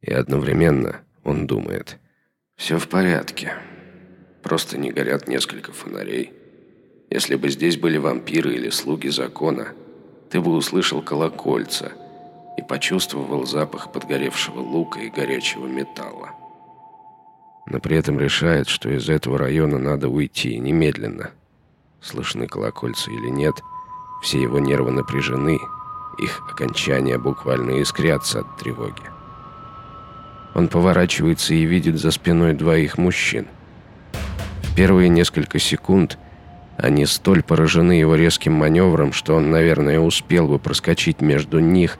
И одновременно он думает, «Все в порядке. Просто не горят несколько фонарей. Если бы здесь были вампиры или слуги закона, ты бы услышал колокольца и почувствовал запах подгоревшего лука и горячего металла. Но при этом решает, что из этого района надо уйти немедленно. Слышны колокольца или нет, все его нервы напряжены, их окончания буквально искрятся от тревоги. Он поворачивается и видит за спиной двоих мужчин. В первые несколько секунд – они столь поражены его резким маневром, что он, наверное, успел бы проскочить между них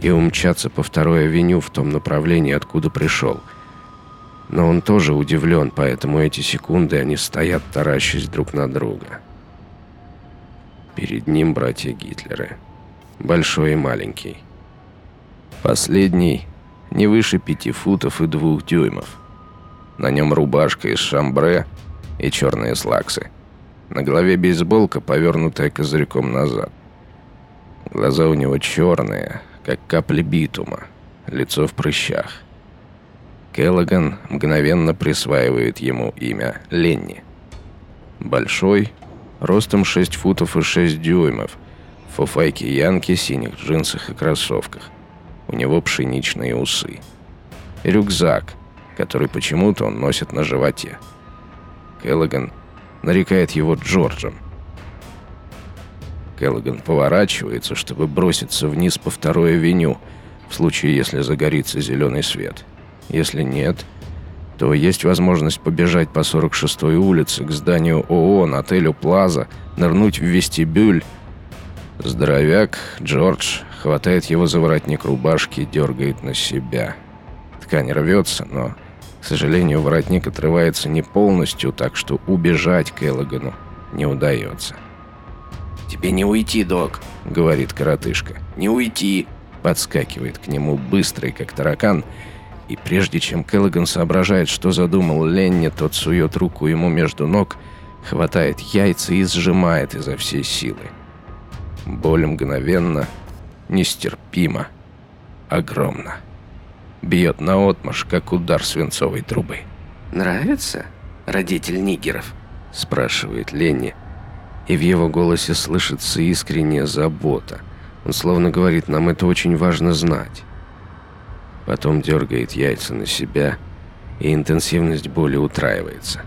и умчаться по второй авеню в том направлении, откуда пришел. Но он тоже удивлен, поэтому эти секунды они стоят, таращась друг на друга. Перед ним братья Гитлеры. Большой и маленький. Последний не выше пяти футов и двух дюймов. На нем рубашка из шамбре и черные слаксы. На голове бейсболка, повернутая козырьком назад. Глаза у него черные, как капли битума, лицо в прыщах. Келлоган мгновенно присваивает ему имя Ленни. Большой, ростом 6 футов и 6 дюймов, в фуфайке Янки, синих джинсах и кроссовках. У него пшеничные усы. Рюкзак, который почему-то он носит на животе. Келлоган нарекает его Джорджем. Келлоган поворачивается, чтобы броситься вниз по второй авеню, в случае, если загорится зеленый свет. Если нет, то есть возможность побежать по 46-й улице к зданию ООН, отелю «Плаза», нырнуть в вестибюль. Здоровяк, Джордж, хватает его за воротник рубашки и дергает на себя. Ткань рвется, но к сожалению, воротник отрывается не полностью, так что убежать Келлогану не удается. «Тебе не уйти, док», — говорит коротышка. «Не уйти!» Подскакивает к нему быстрый, как таракан, и прежде чем Келлоган соображает, что задумал Ленни, тот сует руку ему между ног, хватает яйца и сжимает изо всей силы. Боль мгновенно, нестерпимо, огромна бьет наотмашь, как удар свинцовой трубы. «Нравится, родитель нигеров?» – спрашивает Ленни. И в его голосе слышится искренняя забота. Он словно говорит, нам это очень важно знать. Потом дергает яйца на себя, и интенсивность боли утраивается.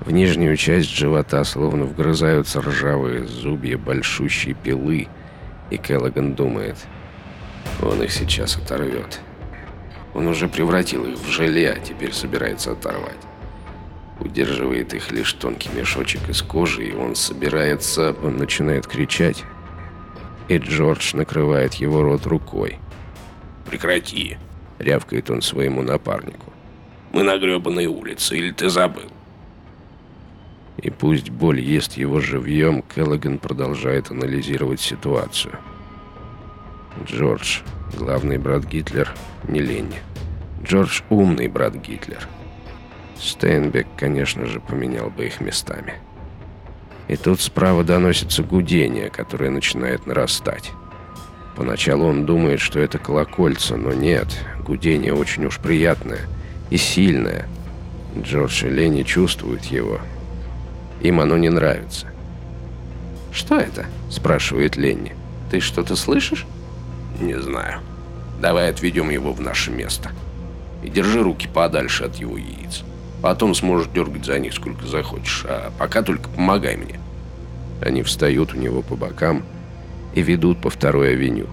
В нижнюю часть живота словно вгрызаются ржавые зубья большущей пилы, и Келлоган думает – он их сейчас оторвет. Он уже превратил их в желе, а теперь собирается оторвать. Удерживает их лишь тонкий мешочек из кожи, и он собирается... Он начинает кричать, и Джордж накрывает его рот рукой. «Прекрати!» — рявкает он своему напарнику. «Мы на гребаной улице, или ты забыл?» И пусть боль ест его живьем, Келлоган продолжает анализировать ситуацию. Джордж, главный брат Гитлер, не Ленни. Джордж умный брат Гитлер. Стейнбек, конечно же, поменял бы их местами. И тут справа доносится гудение, которое начинает нарастать. Поначалу он думает, что это колокольца, но нет, гудение очень уж приятное и сильное. Джордж и Ленни чувствуют его. Им оно не нравится. «Что это?» – спрашивает Ленни. «Ты что-то слышишь?» Не знаю. Давай отведем его в наше место. И держи руки подальше от его яиц. Потом сможешь дергать за них сколько захочешь, а пока только помогай мне. Они встают у него по бокам и ведут по второй авеню.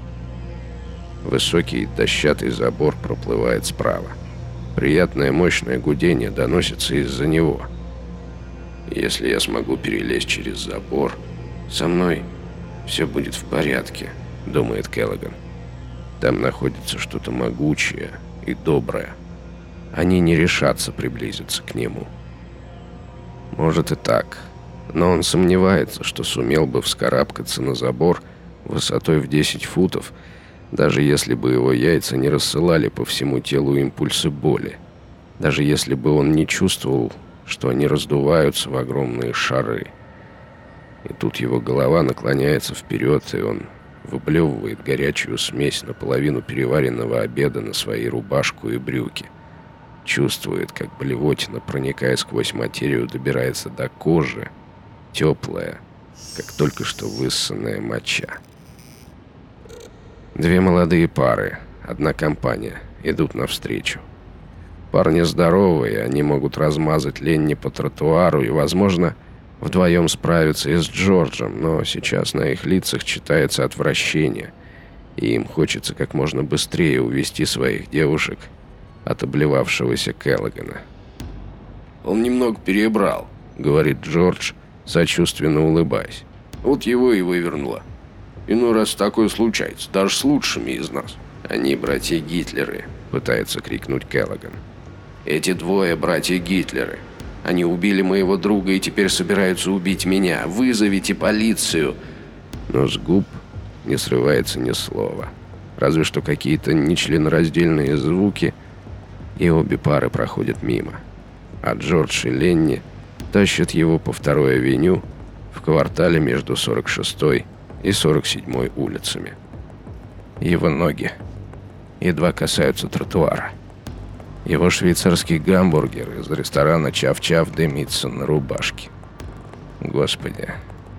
Высокий дощатый забор проплывает справа. Приятное мощное гудение доносится из-за него. Если я смогу перелезть через забор, со мной все будет в порядке, думает Келлоган. Там находится что-то могучее и доброе. Они не решатся приблизиться к нему. Может и так, но он сомневается, что сумел бы вскарабкаться на забор высотой в 10 футов, даже если бы его яйца не рассылали по всему телу импульсы боли, даже если бы он не чувствовал, что они раздуваются в огромные шары. И тут его голова наклоняется вперед, и он выблевывает горячую смесь наполовину переваренного обеда на свои рубашку и брюки. Чувствует, как блевотина, проникая сквозь материю, добирается до кожи, теплая, как только что высосанная моча. Две молодые пары, одна компания, идут навстречу. Парни здоровые, они могут размазать Ленни по тротуару и, возможно, вдвоем справиться и с Джорджем, но сейчас на их лицах читается отвращение, и им хочется как можно быстрее увести своих девушек от облевавшегося Келлогана. «Он немного перебрал», — говорит Джордж, сочувственно улыбаясь. «Вот его и вывернуло. Иной раз такое случается, даже с лучшими из нас». «Они братья Гитлеры», — пытается крикнуть Келлоган. «Эти двое братья Гитлеры. Они убили моего друга и теперь собираются убить меня. Вызовите полицию!» Но с губ не срывается ни слова. Разве что какие-то нечленораздельные звуки, и обе пары проходят мимо. А Джордж и Ленни тащат его по второй авеню в квартале между 46-й и 47-й улицами. Его ноги едва касаются тротуара. Его швейцарский гамбургер из ресторана «Чав-Чав» дымится на рубашке. Господи,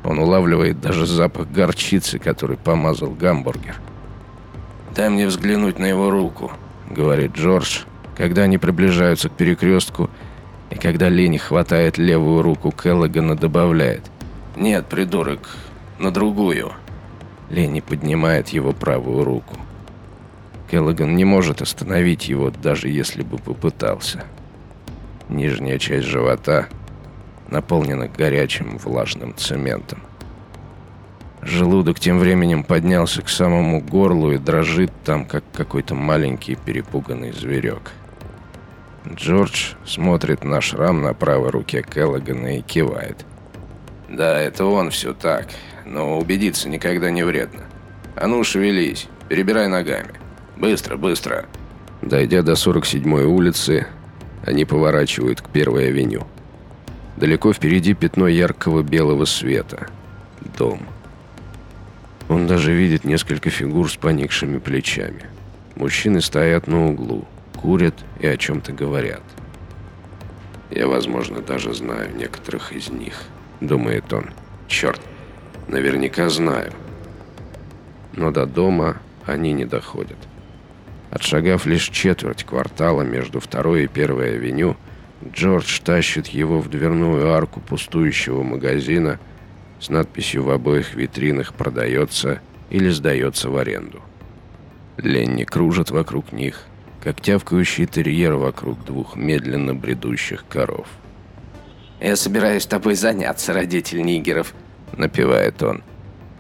он улавливает даже запах горчицы, который помазал гамбургер. «Дай мне взглянуть на его руку», — говорит Джордж, когда они приближаются к перекрестку, и когда Лени хватает левую руку Келлогана, добавляет «Нет, придурок, на другую». Лени поднимает его правую руку. Келлоган не может остановить его, даже если бы попытался. Нижняя часть живота наполнена горячим влажным цементом. Желудок тем временем поднялся к самому горлу и дрожит там, как какой-то маленький перепуганный зверек. Джордж смотрит на шрам на правой руке Келлогана и кивает. «Да, это он все так, но убедиться никогда не вредно. А ну, шевелись, перебирай ногами». Быстро, быстро. Дойдя до 47-й улицы, они поворачивают к первой авеню. Далеко впереди пятно яркого белого света. Дом. Он даже видит несколько фигур с поникшими плечами. Мужчины стоят на углу, курят и о чем-то говорят. «Я, возможно, даже знаю некоторых из них», — думает он. «Черт, наверняка знаю». Но до дома они не доходят. Отшагав лишь четверть квартала между второй и первой авеню, Джордж тащит его в дверную арку пустующего магазина с надписью в обоих витринах «Продается» или «Сдается в аренду». Ленни кружит вокруг них, как тявкающий терьер вокруг двух медленно бредущих коров. «Я собираюсь тобой заняться, родитель нигеров», — напевает он.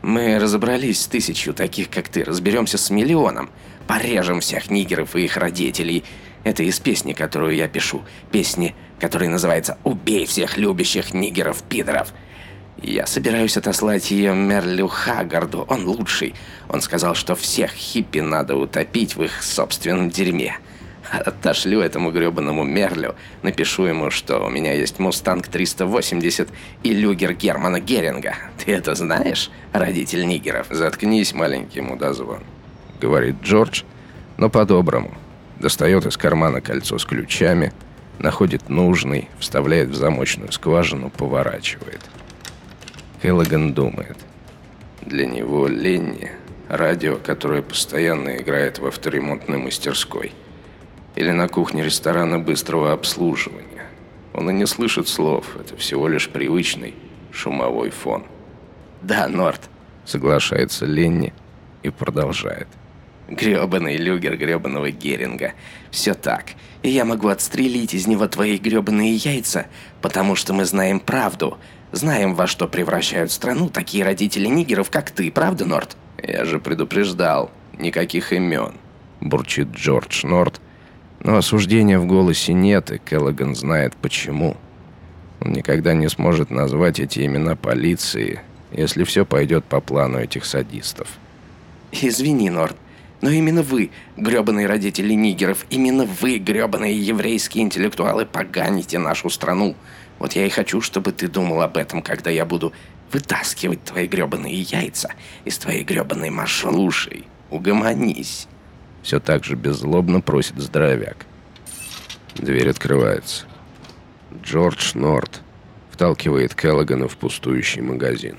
«Мы разобрались с тысячью таких, как ты, разберемся с миллионом. Порежем всех нигеров и их родителей. Это из песни, которую я пишу. Песни, которая называется «Убей всех любящих нигеров-пидоров». Я собираюсь отослать ее Мерлю Хаггарду. Он лучший. Он сказал, что всех хиппи надо утопить в их собственном дерьме. Отошлю этому гребаному Мерлю. Напишу ему, что у меня есть Мустанг 380 и люгер Германа Геринга. Ты это знаешь, родитель нигеров? Заткнись, маленький мудозвон говорит Джордж, но по-доброму. Достает из кармана кольцо с ключами, находит нужный, вставляет в замочную скважину, поворачивает. Келлоган думает. Для него Ленни – радио, которое постоянно играет в авторемонтной мастерской или на кухне ресторана быстрого обслуживания. Он и не слышит слов, это всего лишь привычный шумовой фон. «Да, Норт», — соглашается Ленни и продолжает. Грёбаный люгер грёбаного Геринга. Все так. И я могу отстрелить из него твои грёбаные яйца, потому что мы знаем правду. Знаем, во что превращают страну такие родители нигеров, как ты, правда, Норт? Я же предупреждал. Никаких имен. Бурчит Джордж Норт. Но осуждения в голосе нет, и Келлоган знает почему. Он никогда не сможет назвать эти имена полиции, если все пойдет по плану этих садистов. «Извини, Норт, Но именно вы, грёбаные родители нигеров, именно вы, грёбаные еврейские интеллектуалы, поганите нашу страну. Вот я и хочу, чтобы ты думал об этом, когда я буду вытаскивать твои грёбаные яйца из твоей грёбаной машины. Слушай, угомонись. Все так же беззлобно просит здоровяк. Дверь открывается. Джордж Норт вталкивает Келлогана в пустующий магазин.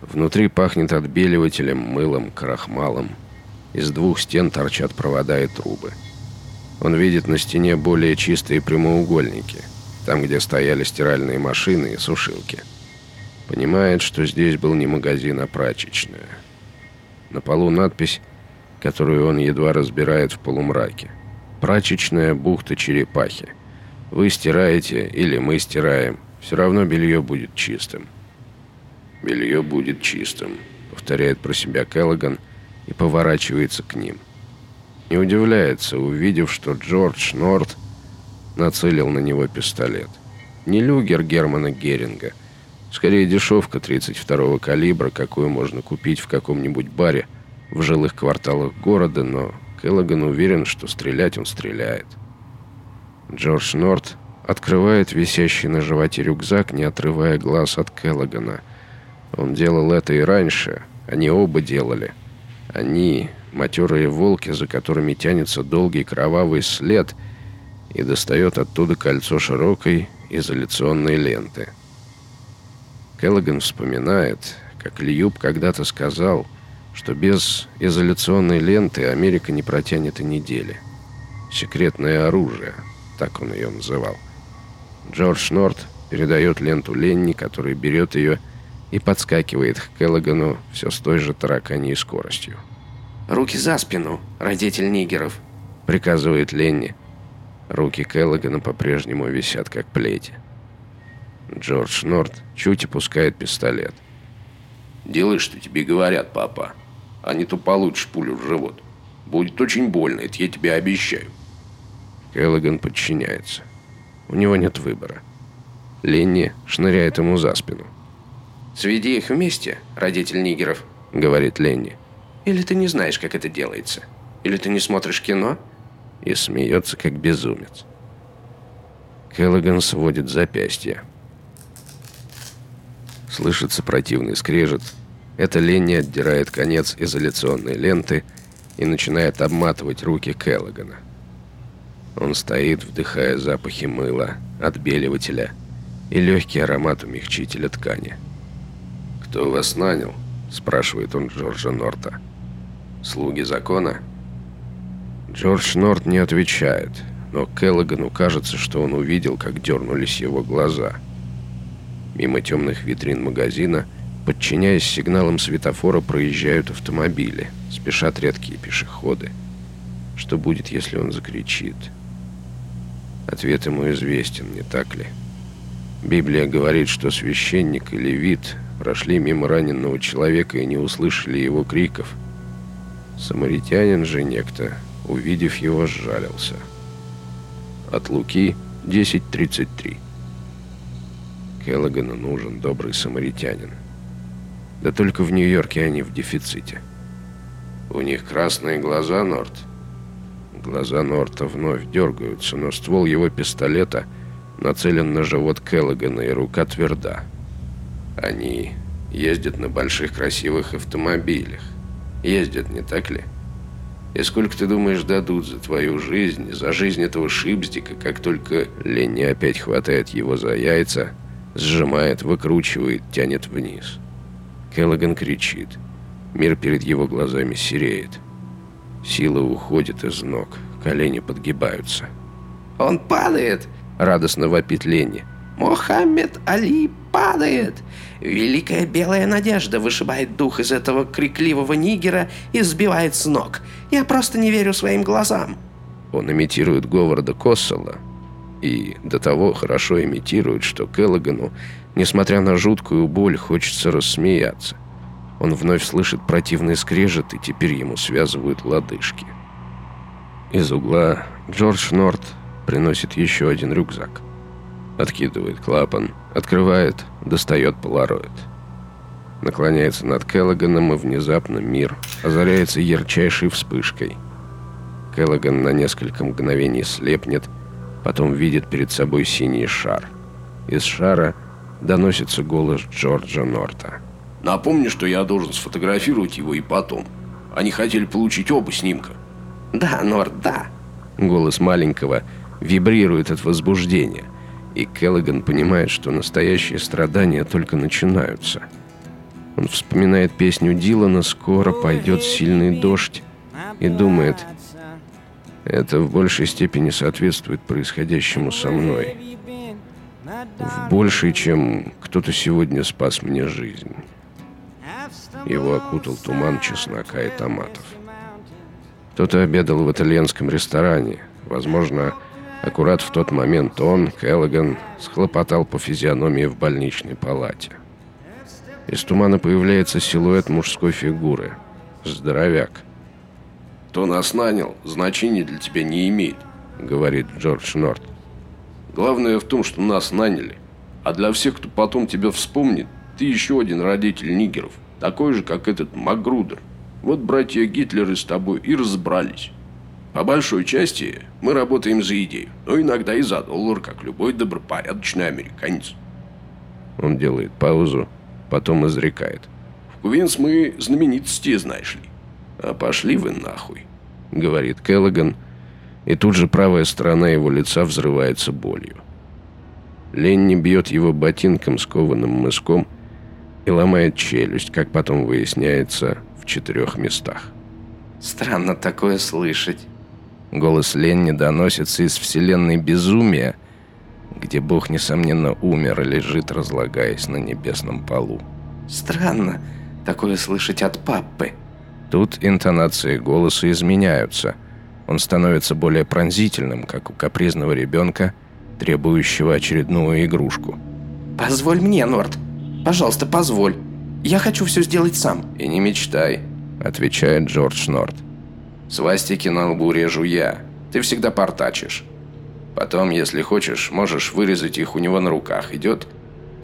Внутри пахнет отбеливателем, мылом, крахмалом. Из двух стен торчат провода и трубы. Он видит на стене более чистые прямоугольники, там, где стояли стиральные машины и сушилки. Понимает, что здесь был не магазин, а прачечная. На полу надпись, которую он едва разбирает в полумраке. «Прачечная бухта черепахи». Вы стираете или мы стираем, все равно белье будет чистым. «Белье будет чистым», — повторяет про себя Келлоган и поворачивается к ним. Не удивляется, увидев, что Джордж Норт нацелил на него пистолет. Не люгер Германа Геринга, скорее дешевка 32-го калибра, какую можно купить в каком-нибудь баре в жилых кварталах города, но Келлоган уверен, что стрелять он стреляет. Джордж Норт открывает висящий на животе рюкзак, не отрывая глаз от Келлогана – он делал это и раньше. Они оба делали. Они, матерые волки, за которыми тянется долгий кровавый след, и достает оттуда кольцо широкой изоляционной ленты. Келлоган вспоминает, как Льюб когда-то сказал, что без изоляционной ленты Америка не протянет и недели. Секретное оружие, так он ее называл. Джордж Норт передает ленту Ленни, который берет ее и подскакивает к Келлогану все с той же тараканьей скоростью. «Руки за спину, родитель нигеров», — приказывает Ленни. Руки Келлогана по-прежнему висят, как плети. Джордж Норт чуть опускает пистолет. «Делай, что тебе говорят, папа, а не то получишь пулю в живот. Будет очень больно, это я тебе обещаю». Келлоган подчиняется. У него нет выбора. Ленни шныряет ему за спину. «Сведи их вместе, родитель нигеров», — говорит Ленни. «Или ты не знаешь, как это делается? Или ты не смотришь кино?» И смеется, как безумец. Келлоган сводит запястье. Слышится противный скрежет. Это Ленни отдирает конец изоляционной ленты и начинает обматывать руки Келлогана. Он стоит, вдыхая запахи мыла, отбеливателя и легкий аромат умягчителя ткани. «Кто вас нанял?» – спрашивает он Джорджа Норта. «Слуги закона?» Джордж Норт не отвечает, но Келлогану кажется, что он увидел, как дернулись его глаза. Мимо темных витрин магазина, подчиняясь сигналам светофора, проезжают автомобили, спешат редкие пешеходы. Что будет, если он закричит? Ответ ему известен, не так ли? Библия говорит, что священник или вид прошли мимо раненого человека и не услышали его криков. Самаритянин же некто, увидев его, сжалился. От Луки 10.33 Келлогану нужен добрый самаритянин. Да только в Нью-Йорке они в дефиците. У них красные глаза, Норт. Глаза Норта вновь дергаются, но ствол его пистолета нацелен на живот Келлогана, и рука тверда. Они ездят на больших красивых автомобилях. Ездят, не так ли? И сколько, ты думаешь, дадут за твою жизнь, за жизнь этого шипздика, как только Ленни опять хватает его за яйца, сжимает, выкручивает, тянет вниз. Келлоган кричит. Мир перед его глазами сереет. Сила уходит из ног, колени подгибаются. «Он падает!» — радостно вопит Ленни. Мухаммед Али падает. Великая белая надежда вышибает дух из этого крикливого нигера и сбивает с ног. Я просто не верю своим глазам. Он имитирует Говарда Коссела и до того хорошо имитирует, что Келлогану, несмотря на жуткую боль, хочется рассмеяться. Он вновь слышит противный скрежет, и теперь ему связывают лодыжки. Из угла Джордж Норт приносит еще один рюкзак – Откидывает клапан, открывает, достает полароид. наклоняется над Келлоганом, и внезапно мир озаряется ярчайшей вспышкой. Келлоган на несколько мгновений слепнет, потом видит перед собой синий шар. Из шара доносится голос Джорджа Норта. «Напомни, что я должен сфотографировать его и потом. Они хотели получить оба снимка». «Да, Норт, да». Голос маленького вибрирует от возбуждения, и Келлоган понимает, что настоящие страдания только начинаются. Он вспоминает песню Дилана «Скоро пойдет сильный дождь» и думает, это в большей степени соответствует происходящему со мной. В большей, чем кто-то сегодня спас мне жизнь. Его окутал туман чеснока и томатов. Кто-то обедал в итальянском ресторане. Возможно, аккурат в тот момент он, Келлоган, схлопотал по физиономии в больничной палате. Из тумана появляется силуэт мужской фигуры. Здоровяк. «Кто нас нанял, значения для тебя не имеет», — говорит Джордж Норт. «Главное в том, что нас наняли. А для всех, кто потом тебя вспомнит, ты еще один родитель нигеров, такой же, как этот Макгрудер. Вот братья Гитлеры с тобой и разобрались. По большой части мы работаем за идею, но иногда и за доллар, как любой добропорядочный американец». Он делает паузу, потом изрекает. «В Кувинс мы знаменитости, знаешь ли. «А пошли вы нахуй», — говорит Келлоган, и тут же правая сторона его лица взрывается болью. Ленни бьет его ботинком с кованым мыском и ломает челюсть, как потом выясняется, в четырех местах. «Странно такое слышать». Голос Ленни доносится из вселенной безумия, где Бог, несомненно, умер и лежит, разлагаясь на небесном полу. «Странно такое слышать от папы». Тут интонации голоса изменяются. Он становится более пронзительным, как у капризного ребенка, требующего очередную игрушку. «Позволь мне, Норд. Пожалуйста, позволь. Я хочу все сделать сам». «И не мечтай», — отвечает Джордж Норд. «Свастики на лбу режу я. Ты всегда портачишь. Потом, если хочешь, можешь вырезать их у него на руках. Идет?»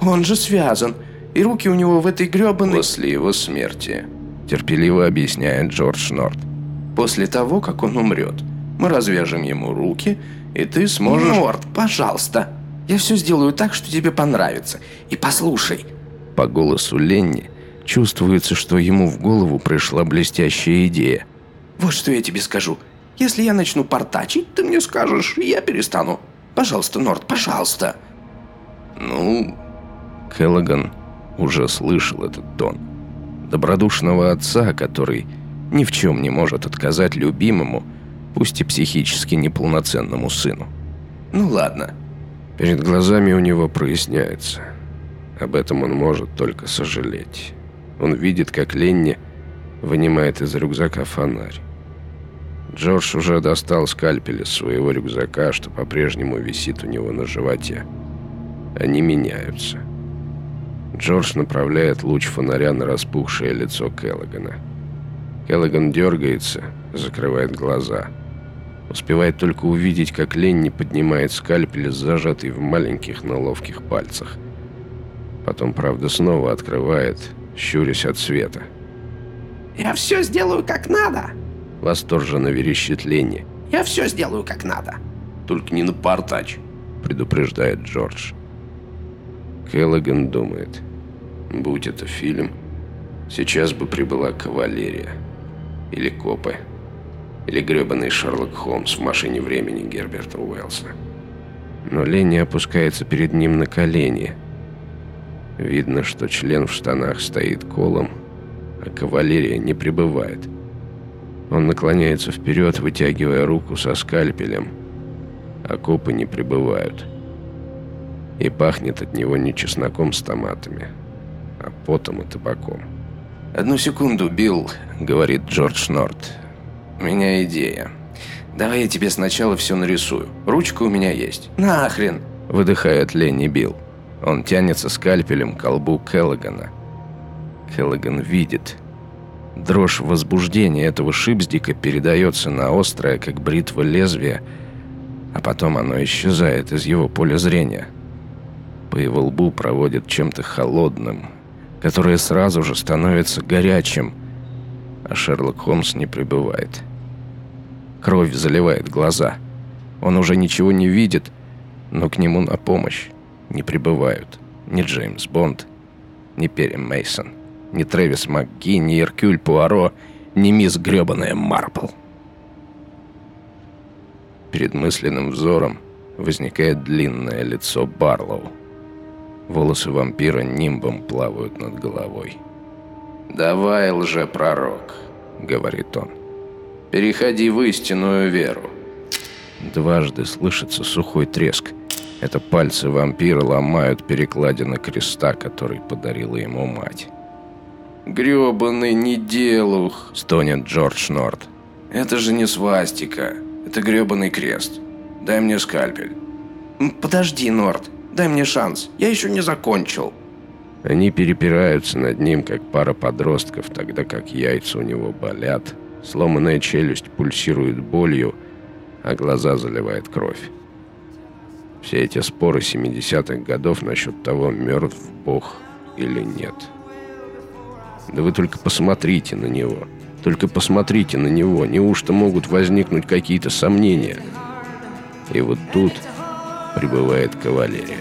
«Он же связан. И руки у него в этой гребаной...» «После его смерти», терпеливо объясняет Джордж Норт. «После того, как он умрет, мы развяжем ему руки, и ты сможешь...» «Норт, пожалуйста, я все сделаю так, что тебе понравится. И послушай...» По голосу Ленни чувствуется, что ему в голову пришла блестящая идея. «Вот что я тебе скажу. Если я начну портачить, ты мне скажешь, и я перестану. Пожалуйста, Норт, пожалуйста». «Ну...» Келлоган уже слышал этот тон добродушного отца, который ни в чем не может отказать любимому, пусть и психически неполноценному сыну. Ну ладно. Перед глазами у него проясняется. Об этом он может только сожалеть. Он видит, как Ленни вынимает из рюкзака фонарь. Джордж уже достал скальпель из своего рюкзака, что по-прежнему висит у него на животе. Они меняются. Джордж направляет луч фонаря на распухшее лицо Келлогана. Келлоган дергается, закрывает глаза. Успевает только увидеть, как Ленни поднимает скальпель, зажатый в маленьких, но ловких пальцах. Потом, правда, снова открывает, щурясь от света. «Я все сделаю как надо!» Восторженно верещит Ленни. «Я все сделаю как надо!» «Только не напортач!» предупреждает Джордж. Келлоган думает. Будь это фильм, сейчас бы прибыла кавалерия. Или копы. Или гребаный Шерлок Холмс в машине времени Герберта Уэллса. Но Ленни опускается перед ним на колени. Видно, что член в штанах стоит колом, а кавалерия не прибывает. Он наклоняется вперед, вытягивая руку со скальпелем, а копы не прибывают. И пахнет от него не чесноком с томатами, а потом и табаком. «Одну секунду, Билл», — говорит Джордж Норт. «У меня идея. Давай я тебе сначала все нарисую. Ручка у меня есть». «Нахрен!» — выдыхает Ленни Билл. Он тянется скальпелем к колбу Келлогана. Келлоган видит. Дрожь возбуждения этого шипздика передается на острое, как бритва лезвие, а потом оно исчезает из его поля зрения. По его лбу проводят чем-то холодным, которое сразу же становится горячим, а Шерлок Холмс не прибывает. Кровь заливает глаза. Он уже ничего не видит, но к нему на помощь не прибывают ни Джеймс Бонд, ни Перри Мейсон, ни Трэвис МакГи, ни Иркюль Пуаро, ни мисс грёбаная Марпл. Перед мысленным взором возникает длинное лицо Барлоу. Волосы вампира нимбом плавают над головой. «Давай, лжепророк», — говорит он. «Переходи в истинную веру». Дважды слышится сухой треск. Это пальцы вампира ломают перекладины креста, который подарила ему мать. «Грёбаный неделух!» — стонет Джордж Норт. «Это же не свастика. Это грёбаный крест. Дай мне скальпель». «Подожди, Норт. Дай мне шанс. Я еще не закончил». Они перепираются над ним, как пара подростков, тогда как яйца у него болят, сломанная челюсть пульсирует болью, а глаза заливает кровь. Все эти споры 70-х годов насчет того, мертв Бог или нет. Да вы только посмотрите на него. Только посмотрите на него. Неужто могут возникнуть какие-то сомнения? И вот тут прибывает кавалерия.